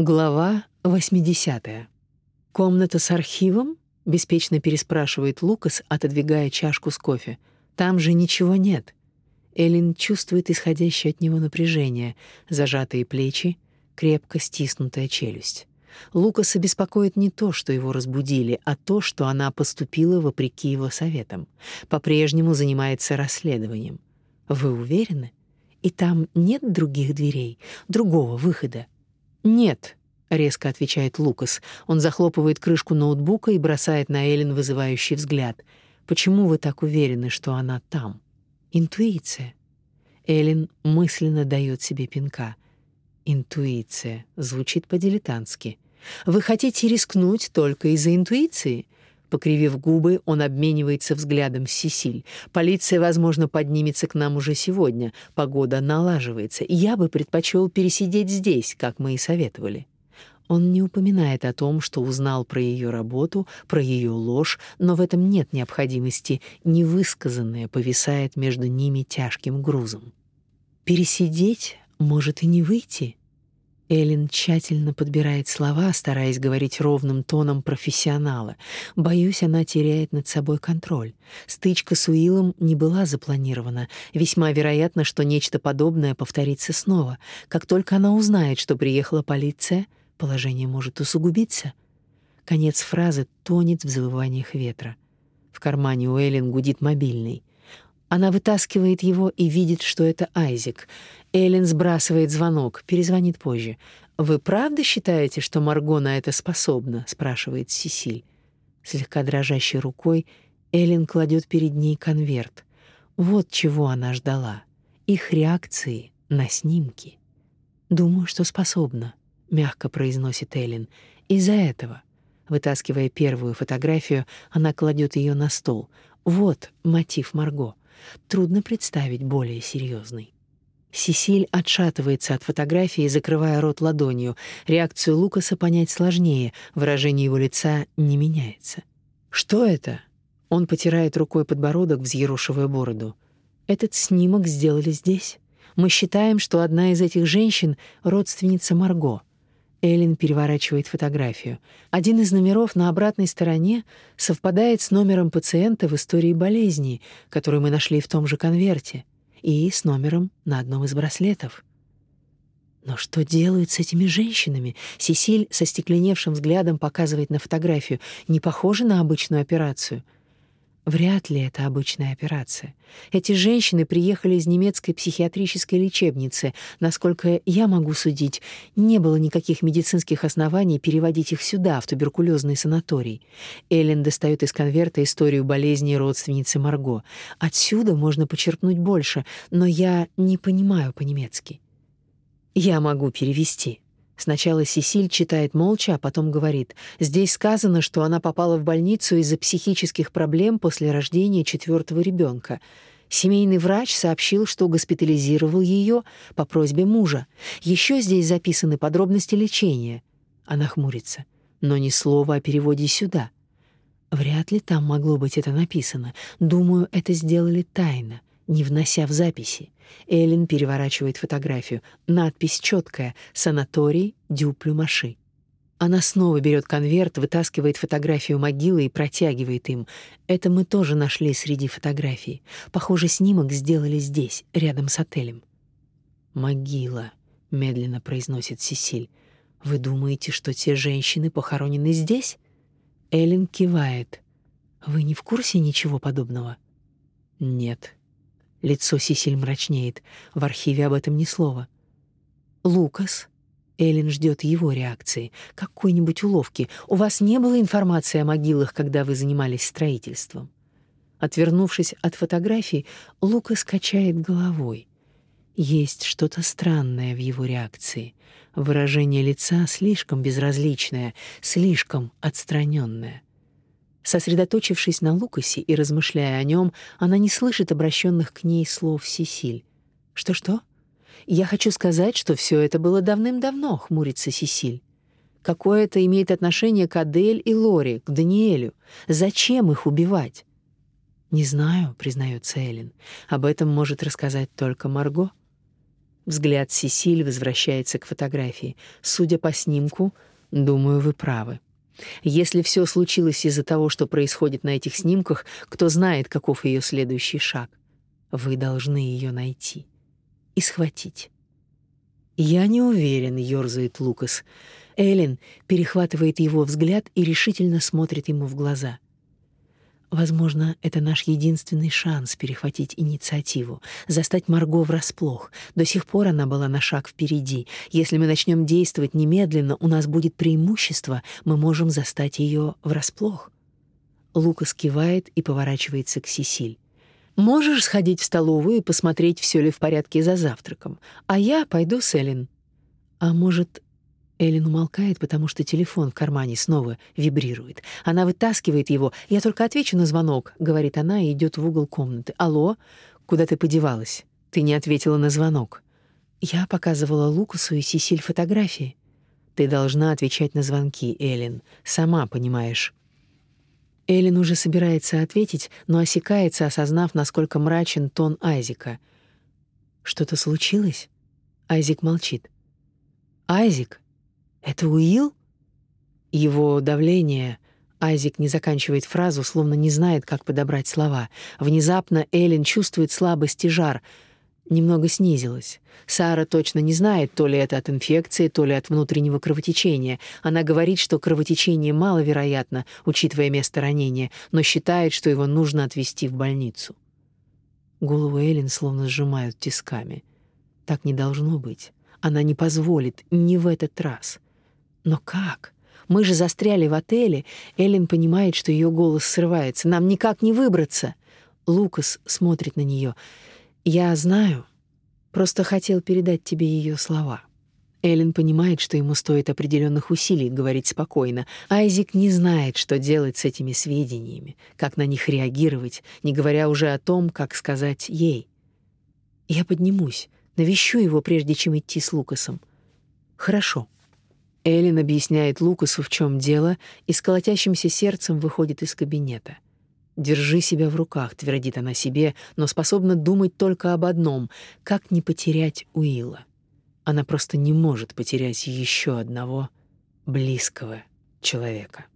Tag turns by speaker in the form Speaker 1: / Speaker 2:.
Speaker 1: Глава 80. Комната с архивом? беспечно переспрашивает Лукас, отодвигая чашку с кофе. Там же ничего нет. Элин чувствует исходящее от него напряжение, зажатые плечи, крепко стиснутая челюсть. Лукаса беспокоит не то, что его разбудили, а то, что она поступила вопреки его советам. По-прежнему занимается расследованием. Вы уверены? И там нет других дверей, другого выхода? Нет, резко отвечает Лукас. Он захлопывает крышку ноутбука и бросает на Эллен вызывающий взгляд. Почему вы так уверены, что она там? Интуиция. Эллен мысленно дает себе пинка. Интуиция звучит по-дилетантски. Вы хотите рискнуть только из-за интуиции? Покривив губы, он обменивается взглядом с Сесиль. Полиция, возможно, поднимется к нам уже сегодня. Погода налаживается. Я бы предпочел пересидеть здесь, как мы и советовали. Он не упоминает о том, что узнал про ее работу, про ее ложь, но в этом нет необходимости. Невысказанное повисает между ними тяжким грузом. Пересидеть может и не выйти. Элин тщательно подбирает слова, стараясь говорить ровным тоном профессионала. Боюсь, она теряет над собой контроль. Стычка с Уиллом не была запланирована. Весьма вероятно, что нечто подобное повторится снова. Как только она узнает, что приехала полиция, положение может усугубиться. Конец фразы тонет в завываниях ветра. В кармане у Элин гудит мобильный. Она вытаскивает его и видит, что это Айзек. Эллен сбрасывает звонок, перезвонит позже. «Вы правда считаете, что Марго на это способна?» — спрашивает Сесиль. Слегка дрожащей рукой Эллен кладет перед ней конверт. Вот чего она ждала. Их реакции на снимки. «Думаю, что способна», — мягко произносит Эллен. «Из-за этого». Вытаскивая первую фотографию, она кладет ее на стол. Вот мотив Марго. Трудно представить более серьезный. Сесиль отшатывается от фотографии, закрывая рот ладонью. Реакцию Лукаса понять сложнее, выражение его лица не меняется. «Что это?» Он потирает рукой подбородок, взъерошивая бороду. «Этот снимок сделали здесь. Мы считаем, что одна из этих женщин — родственница Марго». Эллен переворачивает фотографию. Один из номеров на обратной стороне совпадает с номером пациента в истории болезни, который мы нашли в том же конверте, и с номером на одном из браслетов. Но что делают с этими женщинами? Сесиль со стекленевшим взглядом показывает на фотографию. Не похоже на обычную операцию — Вряд ли это обычная операция. Эти женщины приехали из немецкой психиатрической лечебницы. Насколько я могу судить, не было никаких медицинских оснований переводить их сюда, в туберкулезный санаторий. Эллен достает из конверта историю болезни родственницы Марго. Отсюда можно почерпнуть больше, но я не понимаю по-немецки. Я могу перевести. Сначала Сесиль читает молча, а потом говорит. Здесь сказано, что она попала в больницу из-за психических проблем после рождения четвертого ребенка. Семейный врач сообщил, что госпитализировал ее по просьбе мужа. Еще здесь записаны подробности лечения. Она хмурится. Но ни слова о переводе сюда. Вряд ли там могло быть это написано. Думаю, это сделали тайно не внося в записи. Эллен переворачивает фотографию. Надпись четкая: «Санаторий Дюплюмаши». Она снова берет конверт, вытаскивает фотографию могилы и протягивает им. Это мы тоже нашли среди фотографий. Похоже, снимок сделали здесь, рядом с отелем. «Могила», — медленно произносит Сесиль. «Вы думаете, что те женщины похоронены здесь?» Эллен кивает. «Вы не в курсе ничего подобного?» «Нет», Лицо Сисиль мрачнеет. В архиве об этом ни слова. Лукас. Эллен ждет его реакции. Какой-нибудь уловки. У вас не было информации о могилах, когда вы занимались строительством? Отвернувшись от фотографий, Лукас качает головой. Есть что-то странное в его реакции. Выражение лица слишком безразличное, слишком отстраненное. Сосредоточившись на Лукасе и размышляя о нем, она не слышит обращенных к ней слов Сесиль. «Что-что? Я хочу сказать, что все это было давным-давно», — хмурится Сесиль. «Какое это имеет отношение к Адель и Лори, к Даниэлю? Зачем их убивать?» «Не знаю», — признается Эллен. «Об этом может рассказать только Марго». Взгляд Сесиль возвращается к фотографии. Судя по снимку, думаю, вы правы. Если все случилось из-за того, что происходит на этих снимках, кто знает, каков ее следующий шаг. Вы должны ее найти и схватить. Я не уверен, ёрзает Лукас. Эллен перехватывает его взгляд и решительно смотрит ему в глаза. Возможно, это наш единственный шанс перехватить инициативу, застать Марго врасплох. До сих пор она была на шаг впереди. Если мы начнем действовать немедленно, у нас будет преимущество, мы можем застать ее врасплох. Лукас кивает и поворачивается к Сесиль. Можешь сходить в столовую и посмотреть, все ли в порядке за завтраком, а я пойду с Эллен. А может, Эллен умолкает, потому что телефон в кармане снова вибрирует. Она вытаскивает его. «Я только отвечу на звонок», — говорит она и идет в угол комнаты. «Алло? Куда ты подевалась? Ты не ответила на звонок». Я показывала Лукасу и Сесиль фотографии. Ты должна отвечать на звонки, Эллен. Сама понимаешь. Эллен уже собирается ответить, но осекается, осознав, насколько мрачен тон Айзика. Что-то случилось? Айзик молчит. Айзик, это Уилл? Его давление... Айзик не заканчивает фразу, словно не знает, как подобрать слова. Внезапно Эллен чувствует слабость и жар. Немного снизилась. Сара точно не знает, то ли это от инфекции, то ли от внутреннего кровотечения. Она говорит, что кровотечение маловероятно, учитывая место ранения, но считает, что его нужно отвезти в больницу. Голову Эллен словно сжимают тисками. Так не должно быть. Она не позволит, не в этот раз. Но как? Мы же застряли в отеле. Эллен понимает, что ее голос срывается. Нам никак не выбраться. Лукас смотрит на нее. Я знаю. Просто хотел передать тебе ее слова. Эллен понимает, что ему стоит определенных усилий говорить спокойно. Айзик не знает, что делать с этими сведениями, как на них реагировать, не говоря уже о том, как сказать ей. Я поднимусь, навещу его, прежде чем идти с Лукасом. Хорошо. Эллен объясняет Лукасу, в чем дело, и с колотящимся сердцем выходит из кабинета. «Держи себя в руках», — твердит она себе, но способна думать только об одном — как не потерять Уилла. Она просто не может потерять еще одного близкого человека.